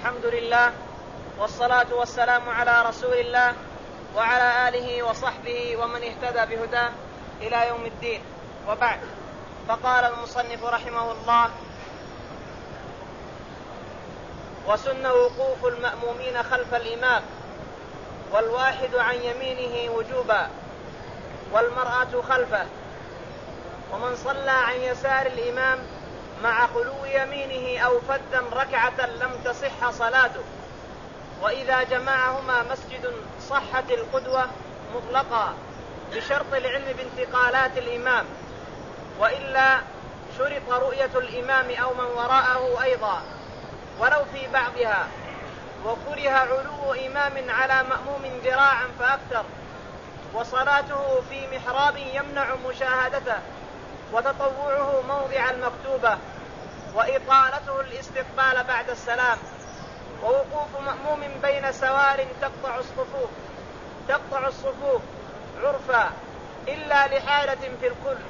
الحمد لله والصلاة والسلام على رسول الله وعلى آله وصحبه ومن اهتدى بهداه إلى يوم الدين. وبعد فقال المصنف رحمه الله وسن وقوف المأمومين خلف الإمام والواحد عن يمينه وجوبا والمرأة خلفه ومن صلى عن يسار الإمام مع خلو يمينه أو فدا ركعة لم تصح صلاته. وإذا جمعهما مسجد صحت القدوة مطلقا بشرط العلم بانتقالات الإمام. وإلا شرط رؤية الإمام أو من وراءه أيضا. ولو في بعضها. وكره علو إمام على مأموم ذراعا فأكثر. وصلاته في محراب يمنع مشاهدته. وتطوعه موضع المكتوبة. وإطالته الاستقبال بعد السلام. ووقوف مأموم بين سوار تقطع الصفوف تقطع الصفوف عرفا إلا لحالة في الكل.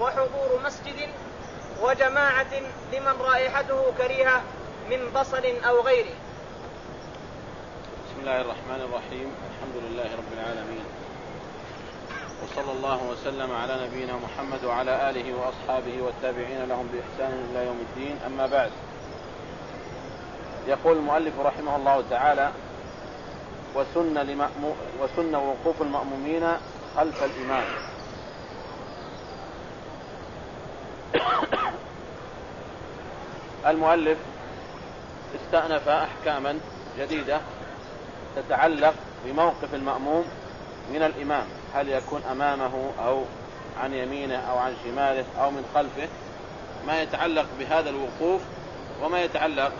وحضور مسجد وجماعة لمن رائحته كريهة من بصل أو غيره. بسم الله الرحمن الرحيم. الحمد لله رب العالمين. وصلى الله وسلم على نبينا محمد وعلى آله وأصحابه والتابعين لهم بإحسان إلى يوم الدين. أما بعد يقول المؤلف رحمه الله تعالى وسن, وسن وقوف المأمومين خلف الإمام. المؤلف استأنف أحكاما جديدة تتعلق بموقف المأموم من الإمام. هل يكون أمامه أو عن يمينه أو عن شماله أو من خلفه ما يتعلق بهذا الوقوف وما يتعلق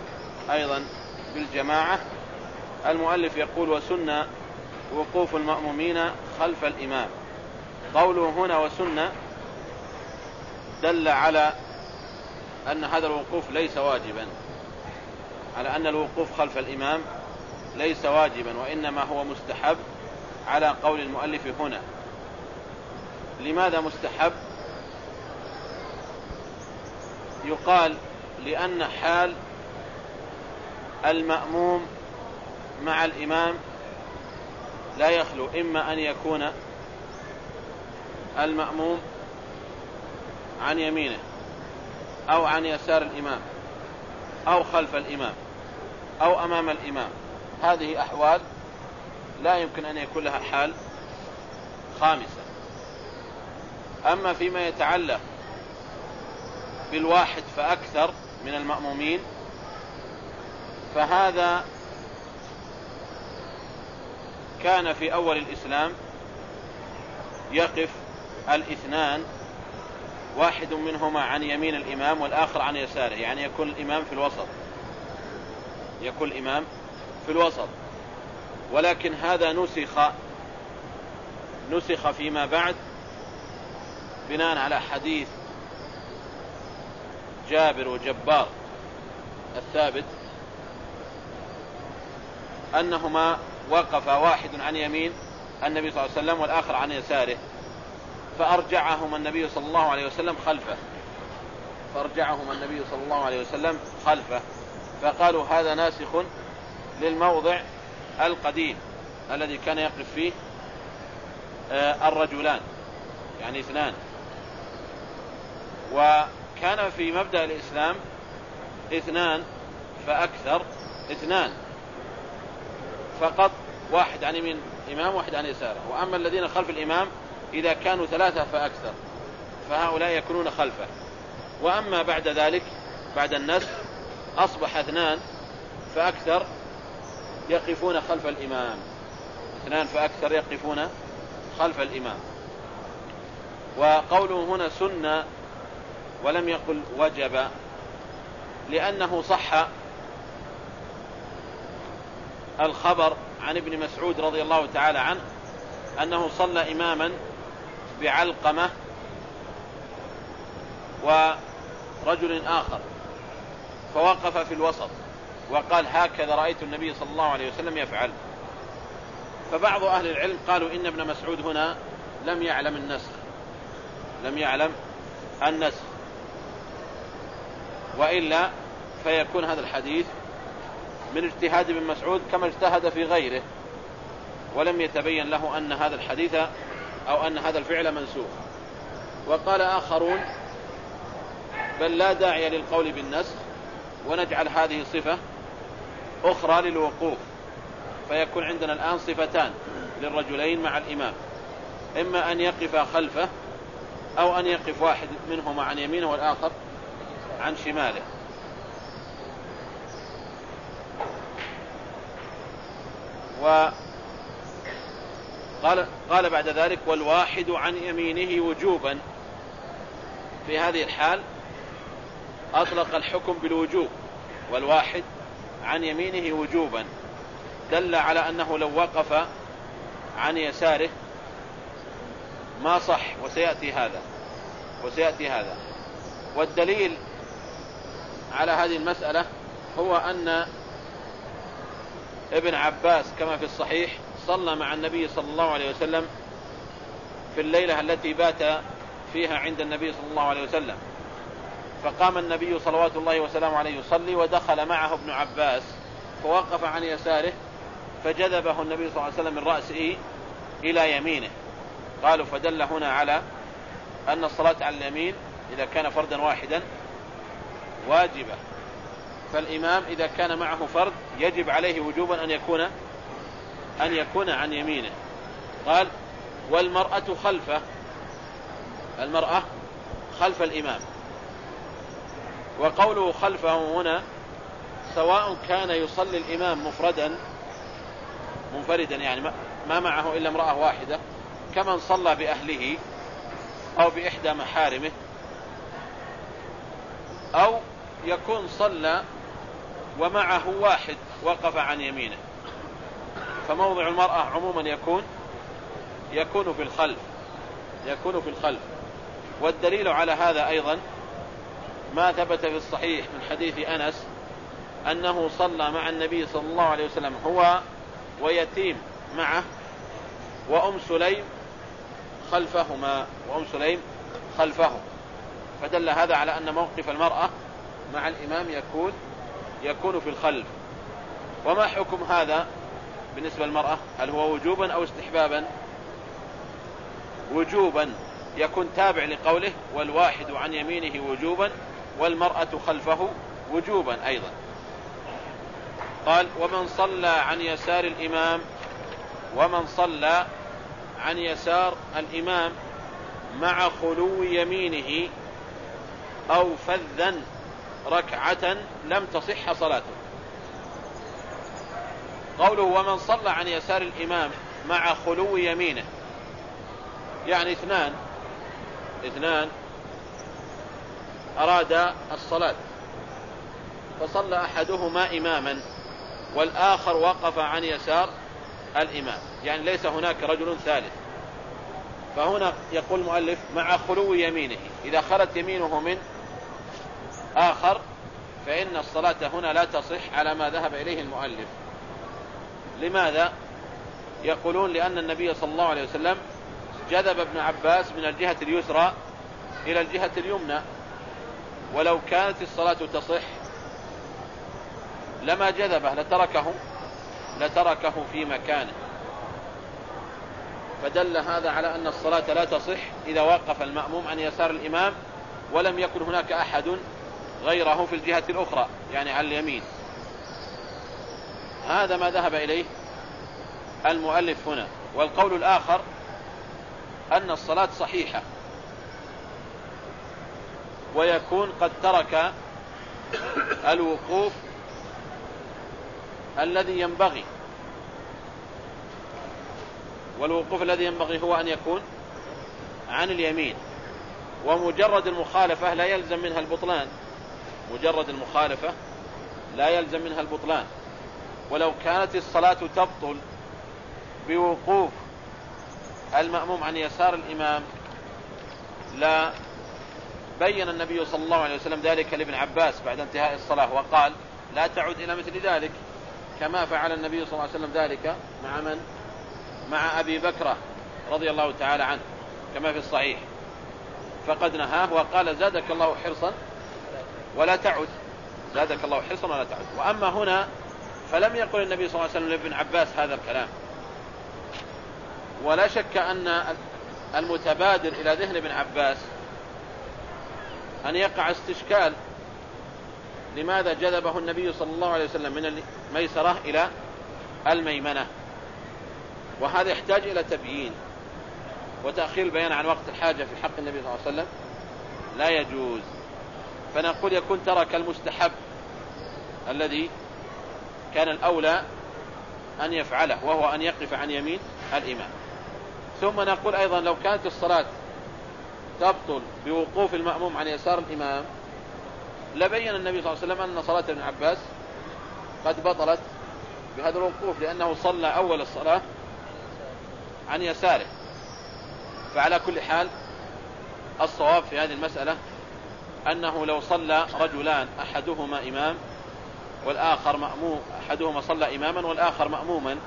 أيضا بالجماعة. المؤلف يقول وسن وقوف المأمومين خلف الإمام. قوله هنا وسن دل على أن هذا الوقوف ليس واجبا على أن الوقوف خلف الإمام ليس واجبا وإنما هو مستحب على قول المؤلف هنا. لماذا مستحب؟ يقال لأن حال المأموم مع الإمام لا يخلو إما أن يكون المأموم عن يمينه أو عن يسار الإمام أو خلف الإمام أو أمام الإمام. هذه أحوال لا يمكن أن يكون لها حال خامسة. أما فيما يتعلق بالواحد فأكثر من المأمومين فهذا كان في أول الإسلام يقف الاثنان واحد منهما عن يمين الإمام والآخر عن يساره يعني يكون الإمام في الوسط. يكون الإمام في الوسط. ولكن هذا نسخ نسخ فيما بعد بناء على حديث جابر وجبار الثابت أنهما وقف واحد عن يمين النبي صلى الله عليه وسلم والآخر عن يساره فأرجعهما النبي صلى الله عليه وسلم خلفه. فأرجعهما النبي صلى الله عليه وسلم خلفه. فقالوا هذا ناسخ للموضع القديم الذي كان يقف فيه آه، الرجلان يعني اثنان. وكان في مبدأ الإسلام اثنان فأكثر اثنان. فقط واحد عن يمين الإمام واحد عن يساره. وأما الذين خلف الإمام إذا كانوا ثلاثة فأكثر فهؤلاء يكونون خلفه. وأما بعد ذلك بعد النسخ أصبح اثنان فأكثر يقفون خلف الإمام. اثنان فأكثر يقفون خلف الإمام. وقوله هنا سنة ولم يقل وجب لأنه صح الخبر عن ابن مسعود رضي الله تعالى عنه أنه صلى إماما بعلقمة ورجل آخر فوقف في الوسط. وقال هكذا رأيت النبي صلى الله عليه وسلم يفعل. فبعض أهل العلم قالوا إن ابن مسعود هنا لم يعلم النسخ. لم يعلم النسخ. وإلا فيكون هذا الحديث من اجتهاد ابن مسعود كما اجتهد في غيره. ولم يتبين له أن هذا الحديث أو أن هذا الفعل منسوخ. وقال آخرون بل لا داعي للقول بالنسخ ونجعل هذه صفة أخرى للوقوف. فيكون عندنا الآن صفتان للرجلين مع الإمام. إما أن يقف خلفه أو أن يقف واحد منهما عن يمينه والآخر عن شماله. و قال, قال بعد ذلك والواحد عن يمينه وجوبا. في هذه الحال أطلق الحكم بالوجوب. والواحد عن يمينه وجوبا. دل على أنه لو وقف عن يساره ما صح وسيأتي هذا وسيأتي هذا. والدليل على هذه المسألة هو أن ابن عباس كما في الصحيح صلى مع النبي صلى الله عليه وسلم في الليلة التي بات فيها عند النبي صلى الله عليه وسلم. فقام النبي صلوات الله وسلامه عليه يصلي ودخل معه ابن عباس فوقف عن يساره فجذبه النبي صلى الله عليه وسلم من رأسه إلى يمينه. قالوا فدل هنا على أن الصلاة على اليمين إذا كان فردا واحدا واجبة فالإمام إذا كان معه فرد يجب عليه وجوبا أن يكون أن يكون عن يمينه. قال والمرأة خلفه المرأة خلف الإمام. وقوله خلفه هنا سواء كان يصلي الإمام مفردا منفردا يعني ما معه إلا امرأة واحدة كمن صلى بأهله أو بإحدى محارمه أو يكون صلى ومعه واحد وقف عن يمينه. فموضع المرأة عموما يكون يكون في الخلف يكون في الخلف. والدليل على هذا أيضا ما ثبت في الصحيح من حديث أنس أنه صلى مع النبي صلى الله عليه وسلم هو ويتيم معه وأم سليم خلفهما وأم سليم خلفه. فدل هذا على أن موقف المرأة مع الإمام يكون يكون في الخلف. وما حكم هذا بالنسبة للمرأة؟ هل هو وجوبا أو استحبابا؟ وجوبا. يكون تابع لقوله والواحد عن يمينه وجوبا والمرأة خلفه وجوبا أيضا. قال ومن صلى عن يسار الإمام ومن صلى عن يسار الإمام مع خلو يمينه أو فذا ركعة لم تصح صلاته. قوله ومن صلى عن يسار الإمام مع خلو يمينه. يعني اثنان اثنان أراد الصلاة. فصلى أحدهما إماما والآخر وقف عن يسار الإمام. يعني ليس هناك رجل ثالث. فهنا يقول المؤلف مع خلو يمينه. إذا خلت يمينه من آخر فإن الصلاة هنا لا تصح على ما ذهب إليه المؤلف. لماذا؟ يقولون لأن النبي صلى الله عليه وسلم جذب ابن عباس من الجهة اليسرى إلى الجهة اليمنى. ولو كانت الصلاة تصح لما جذبه لتركه لتركه في مكانه. فدل هذا على أن الصلاة لا تصح إذا وقف المأموم عن يسار الإمام ولم يكن هناك أحد غيره في الجهة الأخرى يعني على اليمين. هذا ما ذهب إليه المؤلف هنا. والقول الآخر أن الصلاة صحيحة. ويكون قد ترك الوقوف الذي ينبغي. والوقوف الذي ينبغي هو أن يكون عن اليمين. ومجرد المخالفة لا يلزم منها البطلان. مجرد المخالفة لا يلزم منها البطلان. ولو كانت الصلاة تبطل بوقوف المأموم عن يسار الإمام لا بين النبي صلى الله عليه وسلم ذلك لابن عباس بعد انتهاء الصلاة وقال لا تعد إلى مثل ذلك كما فعل النبي صلى الله عليه وسلم ذلك مع من؟ مع أبي بكرة رضي الله تعالى عنه كما في الصحيح. فقد نهاه وقال زادك الله حرصا ولا تعد. زادك الله حرصا ولا تعد. وأما هنا فلم يقل النبي صلى الله عليه وسلم لابن عباس هذا الكلام. ولا شك أن المتبادر إلى ذهن ابن عباس أن يقع استشكال لماذا جذبه النبي صلى الله عليه وسلم من الميسرة إلى الميمنة. وهذا يحتاج إلى تبيين وتأخير البيان عن وقت الحاجة في حق النبي صلى الله عليه وسلم. لا يجوز. فنقول يكون ترك المستحب الذي كان الأولى أن يفعله وهو أن يقف عن يمين الإمام. ثم نقول أيضا لو كانت الصلاة تبطل بوقوف المأموم عن يسار الإمام لبين النبي صلى الله عليه وسلم أن صلاة ابن عباس قد بطلت بهذا الوقوف لأنه صلى أول الصلاة عن يساره. فعلى كل حال الصواب في هذه المسألة أنه لو صلى رجلان أحدهما إمام والآخر مأموم أحدهما صلى إماما والآخر مأموما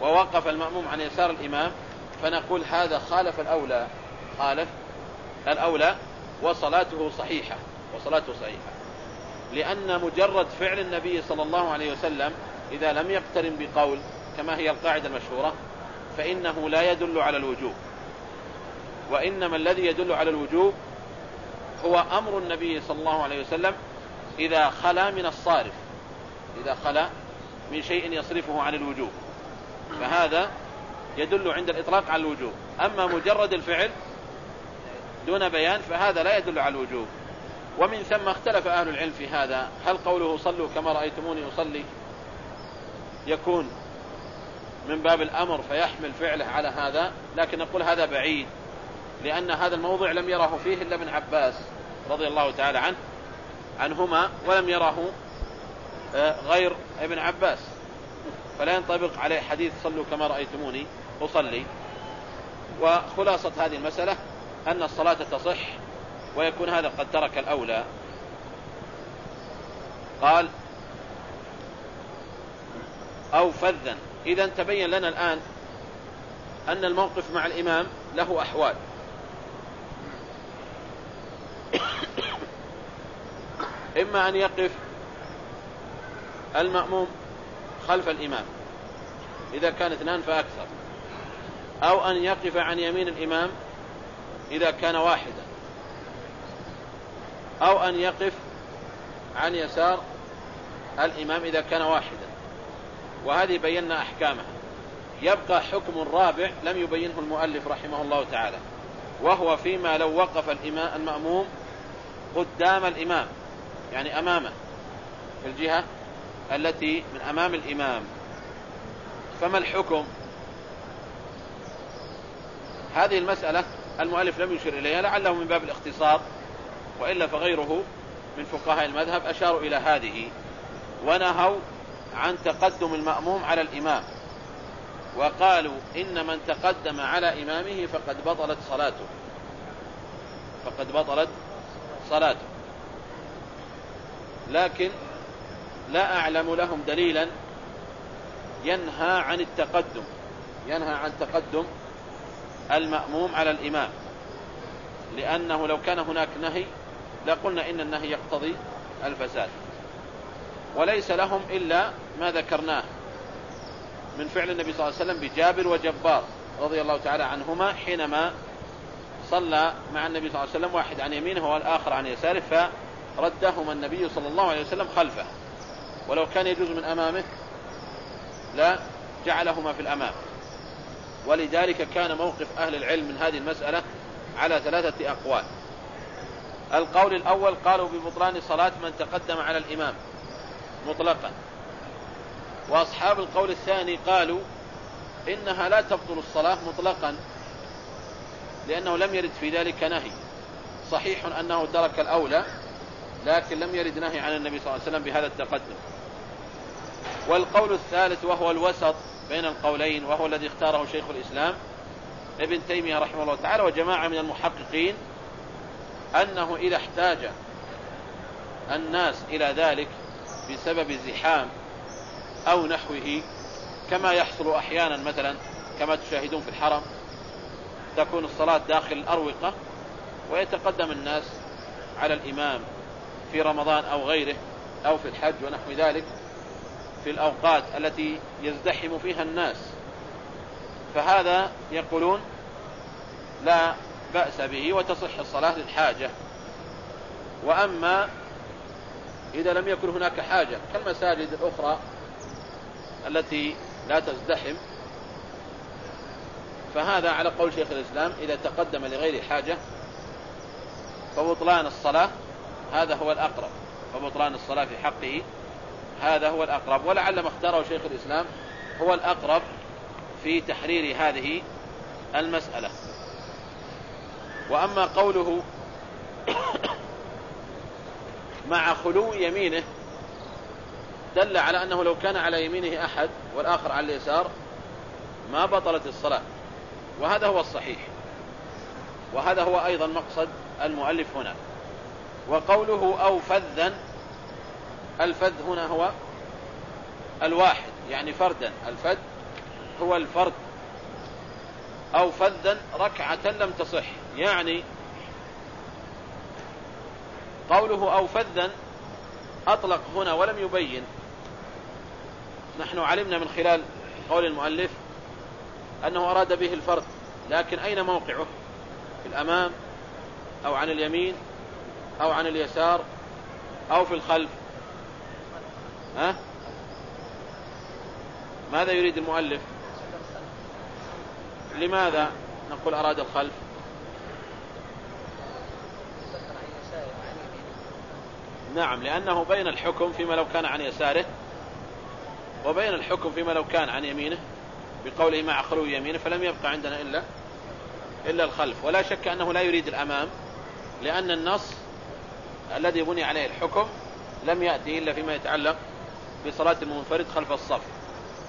ووقف المأموم عن يسار الإمام فنقول هذا خالف الأولى خالف الأولى وصلاته صحيحة وصلاته صحيحة. لأن مجرد فعل النبي صلى الله عليه وسلم إذا لم يقترن بقول كما هي القاعدة المشهورة فإنه لا يدل على الوجوب. وإنما الذي يدل على الوجوب هو أمر النبي صلى الله عليه وسلم إذا خلا من الصارف إذا خلا من شيء يصرفه عن الوجوب. فهذا يدل عند الإطلاق على الوجوب. أما مجرد الفعل دون بيان فهذا لا يدل على الوجوب. ومن ثم اختلف أهل العلم في هذا. هل قوله صلوا كما رأيتموني أصلي؟ يكون من باب الأمر فيحمل فعله على هذا لكن نقول هذا بعيد لأن هذا الموضع لم يره فيه إلا ابن عباس رضي الله تعالى عنه عنهما ولم يره آه، غير ابن عباس. فلا ينطبق عليه حديث صلوا كما رأيتموني أصلي. وخلاصة هذه المسألة أن الصلاة تصح ويكون هذا قد ترك الأولى. قال أو فذا. إذا تبين لنا الآن أن الموقف مع الإمام له أحوال. إما أن يقف المأموم خلف الإمام إذا كان اثنان فأكثر أو أن يقف عن يمين الإمام إذا كان واحدا. أو أن يقف عن يسار الإمام إذا كان واحدا. وهذه بينا أحكامها. يبقى حكم رابع لم يبينه المؤلف رحمه الله تعالى. وهو فيما لو وقف الإمام المأموم قدام الإمام. يعني أمامه. في الجهة التي من أمام الإمام. فما الحكم؟ هذه المسألة المؤلف لم يشر إليها لعله من باب الاختصار وإلا فغيره من فقهاء المذهب أشاروا إلى هذه ونهوا عن تقدم المأموم على الإمام وقالوا إن من تقدم على إمامه فقد بطلت صلاته. فقد بطلت صلاته. لكن لا أعلم لهم دليلا ينهى عن التقدم ينهى عن تقدم المأموم على الإمام. لأنه لو كان هناك نهي لقلنا إن النهي يقتضي الفساد. وليس لهم إلا ما ذكرناه من فعل النبي صلى الله عليه وسلم بجابر وجبار رضي الله تعالى عنهما حينما صلى مع النبي صلى الله عليه وسلم واحد عن يمينه والآخر عن يساره فردهما النبي صلى الله عليه وسلم خلفه. ولو كان يجوز من أمامه لا جعلهما في الأمام. ولذلك كان موقف أهل العلم من هذه المسألة على ثلاثة أقوال. القول الأول قالوا ببطلان صلاة من تقدم على الإمام مطلقا. وأصحاب القول الثاني قالوا إنها لا تبطل الصلاة مطلقا لأنه لم يرد في ذلك نهي. صحيح أنه ترك الأولى لكن لم يرد نهي عن النبي صلى الله عليه وسلم بهذا التقدم. والقول الثالث وهو الوسط بين القولين وهو الذي اختاره شيخ الإسلام ابن تيمية رحمه الله تعالى وجماعة من المحققين أنه إذا احتاج الناس إلى ذلك بسبب زحام أو نحوه كما يحصل أحيانا مثلا كما تشاهدون في الحرم تكون الصلاة داخل الأروقة ويتقدم الناس على الإمام في رمضان أو غيره أو في الحج ونحو ذلك في الأوقات التي يزدحم فيها الناس. فهذا يقولون لا بأس به وتصح الصلاة للحاجة. وأما إذا لم يكن هناك حاجة كالمساجد الأخرى التي لا تزدحم فهذا على قول شيخ الإسلام إذا تقدم لغير حاجة فبطلان الصلاة هذا هو الأقرب فبطلان الصلاة في حقه هذا هو الأقرب ولعل ما اختاره شيخ الإسلام هو الأقرب في تحرير هذه المسألة. وأما قوله مع خلو يمينه دل على أنه لو كان على يمينه أحد والآخر على اليسار ما بطلت الصلاة. وهذا هو الصحيح. وهذا هو أيضا مقصد المؤلف هنا. وقوله أو فذا الفذ هنا هو الواحد يعني فردا. الفذ هو الفرد. أو فذا ركعة لم تصح يعني قوله أو فذا أطلق هنا ولم يبين. نحن علمنا من خلال قول المؤلف أنه أراد به الفرد لكن أين موقعه؟ في الأمام أو عن اليمين أو عن اليسار أو في الخلف؟ ها؟ ماذا يريد المؤلف؟ لماذا نقول أراد الخلف؟ نعم لأنه بين الحكم فيما لو كان عن يساره وبين الحكم فيما لو كان عن يمينه بقوله مع خلو يمينه فلم يبقى عندنا إلا إلا الخلف. ولا شك أنه لا يريد الأمام لأن النص الذي بني عليه الحكم لم يأتي إلا فيما يتعلق بصلاة المنفرد خلف الصف.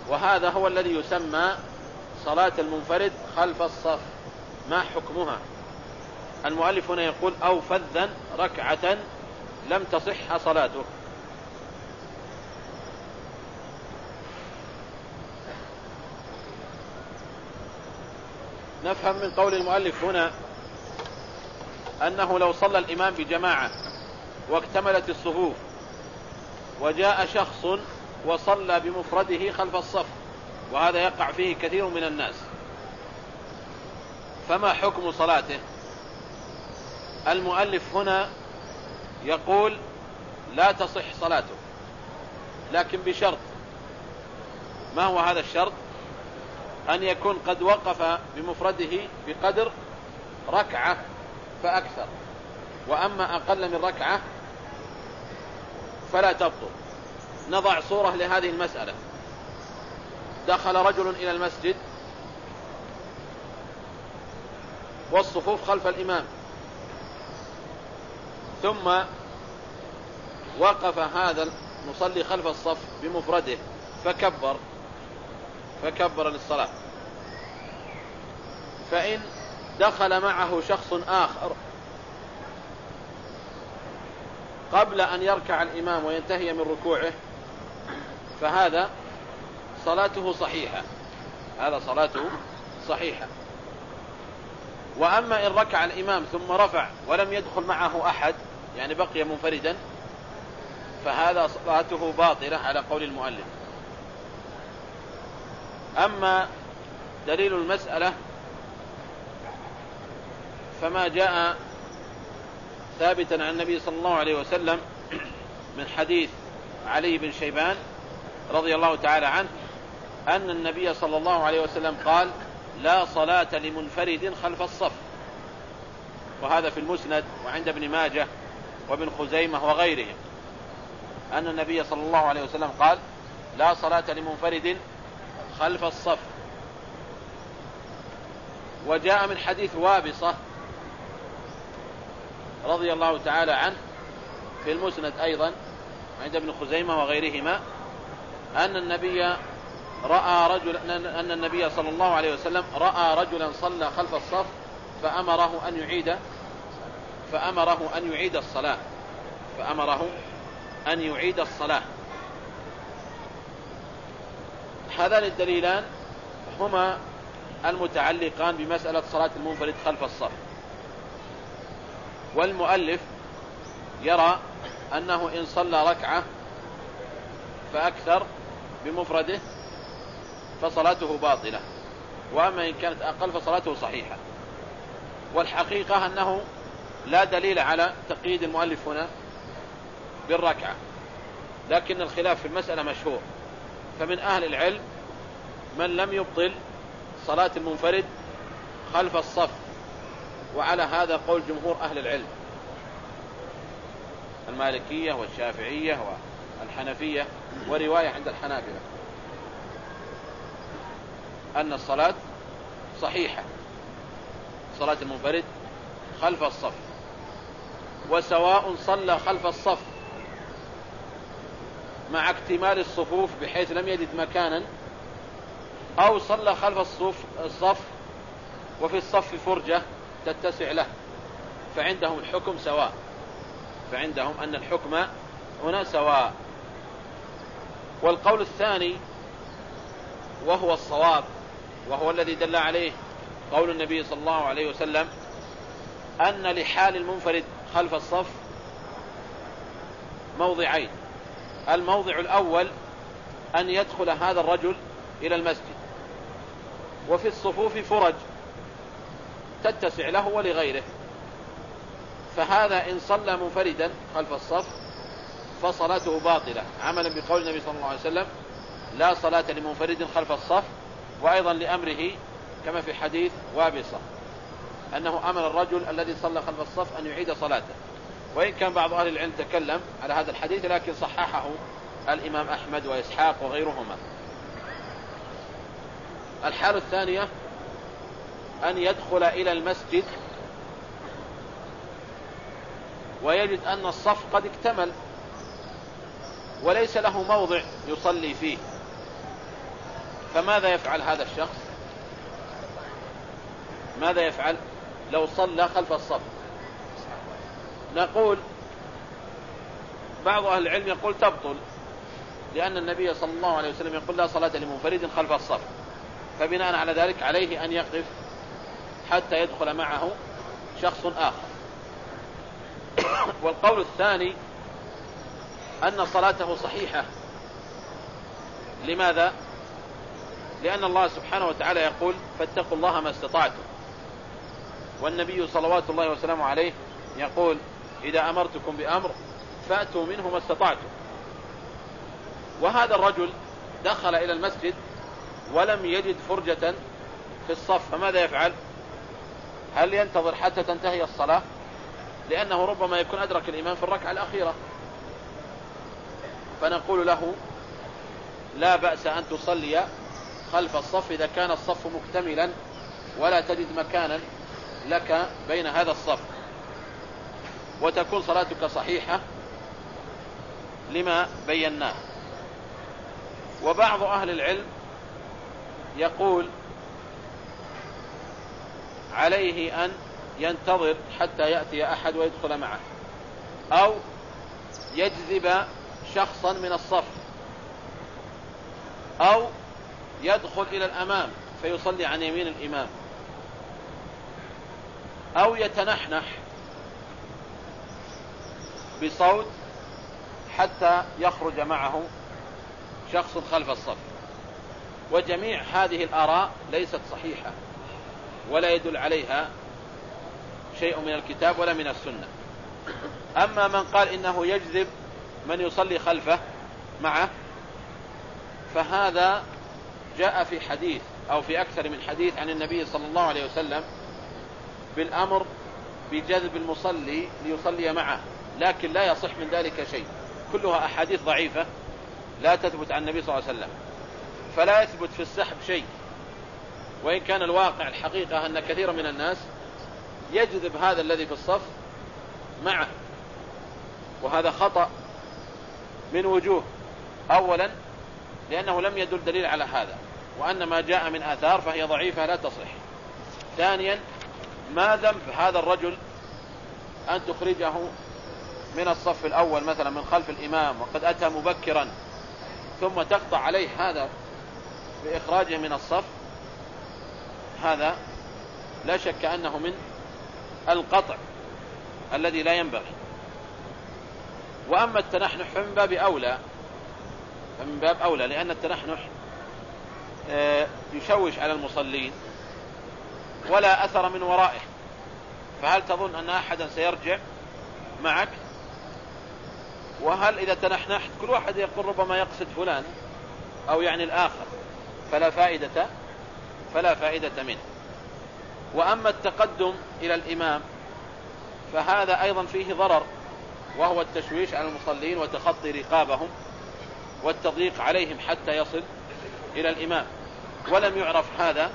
وهذا هو الذي يسمى صلاة المنفرد خلف الصف. ما حكمها؟ المؤلف هنا يقول أو فذا ركعة لم تصح صلاته. نفهم من قول المؤلف هنا أنه لو صلى الإمام بجماعة واكتملت الصفوف وجاء شخص وصلى بمفرده خلف الصف وهذا يقع فيه كثير من الناس. فما حكم صلاته؟ المؤلف هنا يقول لا تصح صلاته لكن بشرط. ما هو هذا الشرط؟ أن يكون قد وقف بمفرده بقدر ركعة فأكثر وأما أقل من ركعة فلا تبطل. نضع صورة لهذه المسألة. دخل رجل إلى المسجد. والصفوف خلف الإمام. ثم وقف هذا المصلي خلف الصف بمفرده. فكبر. فكبر للصلاة. فإن دخل معه شخص آخر قبل أن يركع الإمام وينتهي من ركوعه فهذا صلاته صحيحة. هذا صلاته صحيحة. وأما إن ركع الإمام ثم رفع ولم يدخل معه أحد يعني بقي منفردا فهذا صلاته باطلة على قول المؤلف. أما دليل المسألة فما جاء ثابتا عن النبي صلى الله عليه وسلم من حديث علي بن شيبان رضي الله تعالى عنه أن النبي صلى الله عليه وسلم قال لا صلاة لمنفرد خلف الصف وهذا في المسند وعند ابن ماجه وابن خزيمة وغيرهم. أن النبي صلى الله عليه وسلم قال لا صلاة لمنفرد خلف الصف وجاء من حديث وابصة رضي الله تعالى عنه في المسند أيضا عند ابن خزيمة وغيرهما أن النبي رأى رجل أن النبي صلى الله عليه وسلم رأى رجلا صلى خلف الصف فأمره أن يعيد فأمره أن يعيد الصلاة. فأمره أن يعيد الصلاة. هذان الدليلان هما المتعلقان بمسألة صلاة المنفرد خلف الصف. والمؤلف يرى أنه إن صلى ركعة فأكثر بمفرده فصلاته باطلة وأما إن كانت أقل فصلاته صحيحة. والحقيقة أنه لا دليل على تقييد المؤلف هنا بالركعة لكن الخلاف في المسألة مشهور. فمن أهل العلم من لم يبطل صلاة المنفرد خلف الصف وعلى هذا قول جمهور أهل العلم. المالكية والشافعية والحنفية ورواية عند الحنابلة. أن الصلاة صحيحة. صلاة المنفرد خلف الصف. وسواء صلى خلف الصف. مع اكتمال الصفوف بحيث لم يجد مكانا. أو صلى خلف الصف, الصف. وفي الصف فرجة. تتسع له. فعندهم الحكم سواء. فعندهم أن الحكم هنا سواء. والقول الثاني وهو الصواب وهو الذي دل عليه قول النبي صلى الله عليه وسلم أن لحال المنفرد خلف الصف موضعين. الموضع الأول أن يدخل هذا الرجل إلى المسجد. وفي الصفوف فرج. تتسع له ولغيره. فهذا إن صلى منفردا خلف الصف فصلاته باطلة. عملا بقول النبي صلى الله عليه وسلم لا صلاة لمنفرد خلف الصف وأيضا لأمره كما في حديث وابصة أنه أمر الرجل الذي صلى خلف الصف أن يعيد صلاته. وإن كان بعض أهل العلم تكلم على هذا الحديث لكن صححه الإمام أحمد وإسحاق وغيرهما. الحالة الثانية أن يدخل إلى المسجد ويجد أن الصف قد اكتمل وليس له موضع يصلي فيه. فماذا يفعل هذا الشخص؟ ماذا يفعل؟ لو صلى خلف الصف. نقول بعض أهل العلم يقول تبطل لأن النبي صلى الله عليه وسلم يقول لا صلاة لمنفرد خلف الصف. فبناء على ذلك عليه أن يقف حتى يدخل معه شخص آخر. والقول الثاني أن صلاته صحيحة. لماذا؟ لأن الله سبحانه وتعالى يقول فاتقوا الله ما استطعتم. والنبي صلوات الله وسلامه عليه يقول إذا أمرتكم بأمر فأتوا منه ما استطعتم. وهذا الرجل دخل إلى المسجد ولم يجد فرجة في الصف فماذا يفعل؟ هل ينتظر حتى تنتهي الصلاة؟ لأنه ربما يكون أدرك الإمام في الركعة الأخيرة. فنقول له لا بأس أن تصلي خلف الصف إذا كان الصف مكتملا ولا تجد مكانا لك بين هذا الصف. وتكون صلاتك صحيحة لما بيناه. وبعض أهل العلم يقول عليه أن ينتظر حتى يأتي أحد ويدخل معه أو يجذب شخصا من الصف أو يدخل إلى الأمام فيصلي عن يمين الإمام أو يتنحنح بصوت حتى يخرج معه شخص خلف الصف. وجميع هذه الآراء ليست صحيحة. ولا يدل عليها شيء من الكتاب ولا من السنة. أما من قال إنه يجذب من يصلي خلفه معه فهذا جاء في حديث أو في أكثر من حديث عن النبي صلى الله عليه وسلم بالأمر بجذب المصلي ليصلي معه لكن لا يصح من ذلك شيء. كلها أحاديث ضعيفة لا تثبت عن النبي صلى الله عليه وسلم. فلا يثبت في السحب شيء. وإن كان الواقع الحقيقة أن كثير من الناس يجذب هذا الذي في الصف معه وهذا خطأ من وجوه. أولا لأنه لم يدل دليل على هذا وأن ما جاء من آثار فهي ضعيفة لا تصح. ثانيا ما ذنب هذا الرجل أن تخرجه من الصف الأول مثلا من خلف الإمام وقد أتى مبكرا ثم تقطع عليه هذا بإخراجه من الصف. هذا لا شك أنه من القطع الذي لا ينبغي. وأما التنحنح من باب أولى فمن باب أولى لأن التنحنح آه، يشوش على المصلين ولا أثر من ورائه. فهل تظن أن أحدا سيرجع معك؟ وهل إذا تنحنحت كل واحد يقول ربما يقصد فلان أو يعني الآخر فلا فائدة فلا فائدة منه. وأما التقدم إلى الإمام فهذا أيضا فيه ضرر وهو التشويش على المصلين وتخطي رقابهم والتضييق عليهم حتى يصل إلى الإمام. ولم يعرف هذا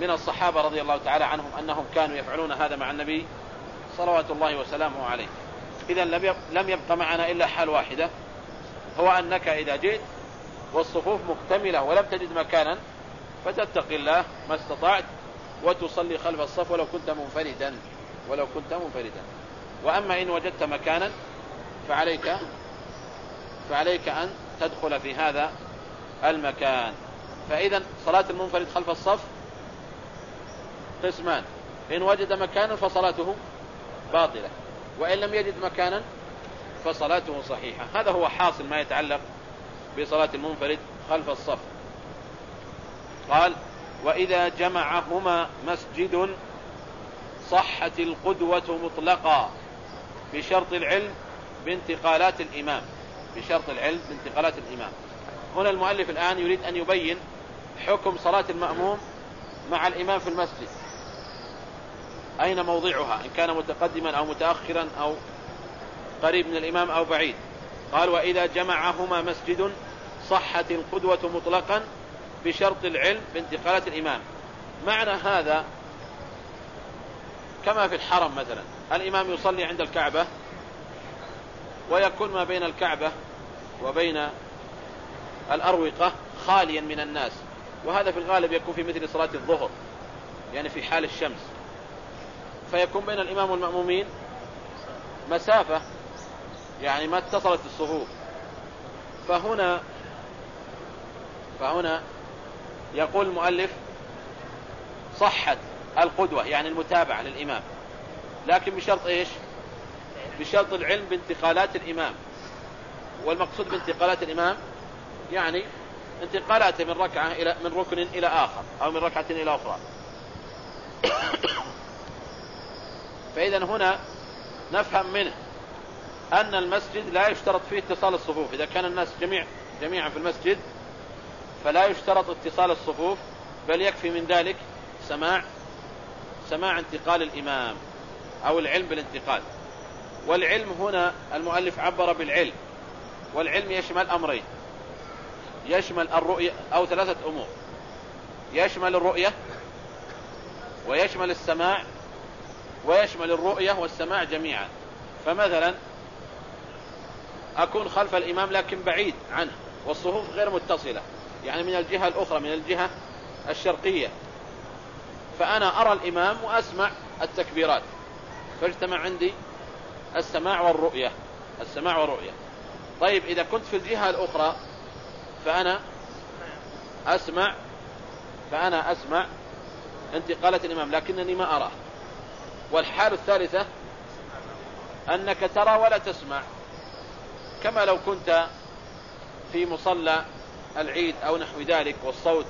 من الصحابة رضي الله تعالى عنهم أنهم كانوا يفعلون هذا مع النبي صلوات الله وسلامه عليه. إذا لم يبقى معنا إلا حال واحدة هو أنك إذا جئت والصفوف مكتملة ولم تجد مكانا فتتقي الله ما استطعت وتصلي خلف الصف ولو كنت منفردا ولو كنت منفردا. وأما إن وجدت مكانا فعليك فعليك أن تدخل في هذا المكان. فإذا صلاة المنفرد خلف الصف قسمان. إن وجد مكانا فصلاته باطلة. وإن لم يجد مكانا فصلاته صحيحة. هذا هو حاصل ما يتعلق بصلاة المنفرد خلف الصف. قال وإذا جمعهما مسجد صحت القدوة مطلقا بشرط العلم بانتقالات الإمام بشرط العلم بانتقالات الإمام. هنا المؤلف الآن يريد أن يبين حكم صلاة المأموم مع الإمام في المسجد. أين موضعها؟ إن كان متقدما أو متأخرا أو قريب من الإمام أو بعيد. قال وإذا جمعهما مسجد صحت القدوة مطلقا بشرط العلم بانتقالات الإمام. معنى هذا كما في الحرم مثلا. الإمام يصلي عند الكعبة ويكون ما بين الكعبة وبين الأروقة خاليا من الناس. وهذا في الغالب يكون في مثل صلاة الظهر يعني في حال الشمس. فيكون بين الإمام والمأمومين مسافة يعني ما اتصلت الصفوف فهنا فهنا يقول المؤلف صحت القدوة يعني المتابعة للإمام. لكن بشرط إيش؟ بشرط العلم بانتقالات الإمام. والمقصود بانتقالات الإمام يعني انتقالاته من ركعة إلى من ركن إلى آخر أو من ركعة إلى أخرى. فإذا هنا نفهم منه أن المسجد لا يشترط فيه اتصال الصفوف. إذا كان الناس جميع جميعا في المسجد فلا يشترط اتصال الصفوف بل يكفي من ذلك سماع سماع انتقال الإمام أو العلم بالانتقال. والعلم هنا المؤلف عبر بالعلم والعلم يشمل أمرين يشمل الرؤية أو ثلاثة أمور يشمل الرؤية ويشمل السماع ويشمل الرؤية والسماع جميعا. فمثلا أكون خلف الإمام لكن بعيد عنه والصفوف غير متصلة. يعني من الجهة الأخرى من الجهة الشرقية. فأنا أرى الإمام وأسمع التكبيرات. فاجتمع عندي السماع والرؤية السماع والرؤية. طيب إذا كنت في الجهة الأخرى فأنا أسمع فأنا أسمع انتقالة الإمام لكنني ما أراه. والحال الثالثة أنك ترى ولا تسمع. كما لو كنت في مصلى العيد أو نحو ذلك والصوت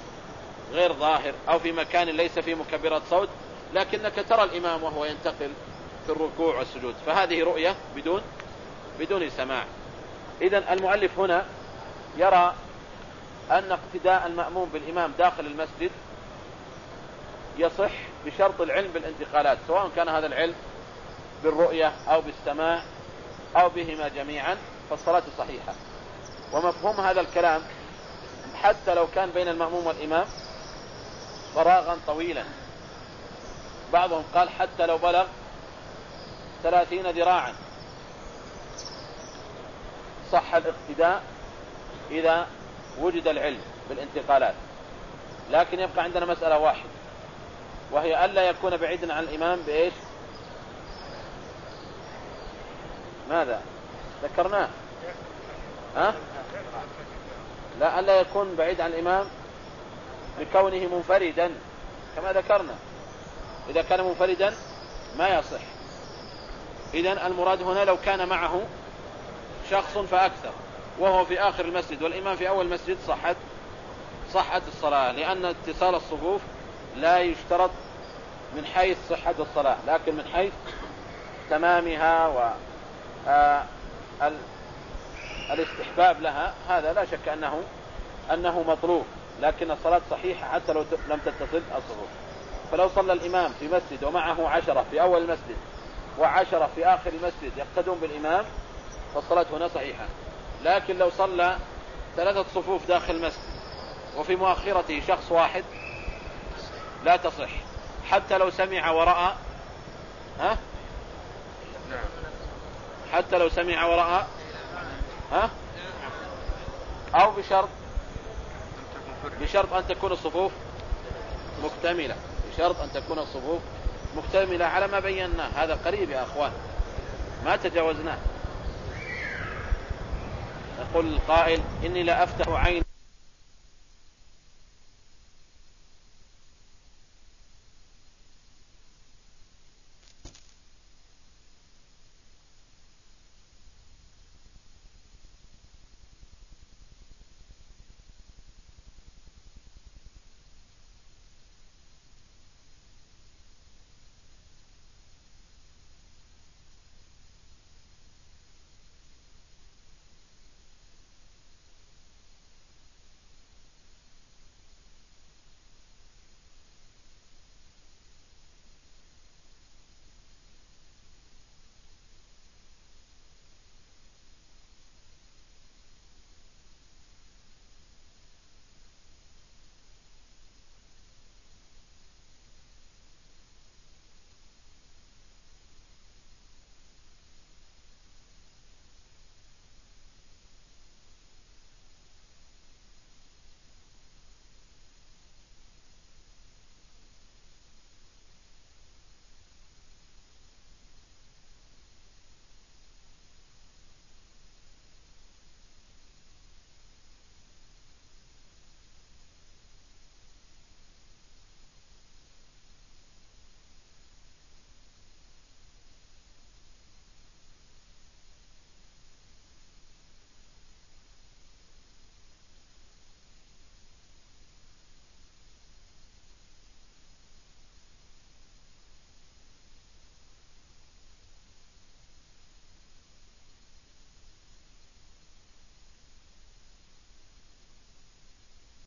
غير ظاهر أو في مكان ليس فيه مكبرات صوت لكنك ترى الإمام وهو ينتقل في الركوع والسجود. فهذه رؤية بدون بدون سماع. إذا المؤلف هنا يرى أن اقتداء المأموم بالإمام داخل المسجد يصح بشرط العلم بالانتقالات سواء كان هذا العلم بالرؤية أو بالسماع أو بهما جميعا فالصلاة صحيحة. ومفهوم هذا الكلام حتى لو كان بين المأموم والإمام فراغا طويلا. بعضهم قال حتى لو بلغ ثلاثين ذراعا. صح الاقتداء إذا وجد العلم بالانتقالات. لكن يبقى عندنا مسألة واحدة وهي ألا يكون بعيدا عن الإمام بإيش؟ ماذا؟ ذكرناه. ها؟ لا ألا يكون بعيد عن الإمام بكونه منفردا كما ذكرنا. إذا كان منفردا ما يصح. إذا المراد هنا لو كان معه شخص فأكثر وهو في آخر المسجد والإمام في أول المسجد صحت صحت الصلاة لأن اتصال الصفوف لا يشترط من حيث صحة الصلاة لكن من حيث تمامها و آه، الاستحباب لها هذا لا شك أنه أنه مطلوب لكن الصلاة صحيحة حتى لو لم تتصل الصفوف فلو صلى الإمام في مسجد ومعه عشرة في أول المسجد وعشرة في آخر المسجد يقتدون بالإمام فالصلاة هنا صحيحة. لكن لو صلى ثلاثة صفوف داخل المسجد وفي مؤخرته شخص واحد لا تصح. حتى لو سمع ورأى ها؟ نعم. حتى لو سمع ورأى ها؟ أو بشرط بشرط أن تكون الصفوف مكتملة. بشرط أن تكون الصفوف مكتملة على ما بيناه هذا قريب يا أخوان. ما تجاوزناه. يقول القائل إني لا أفتح عين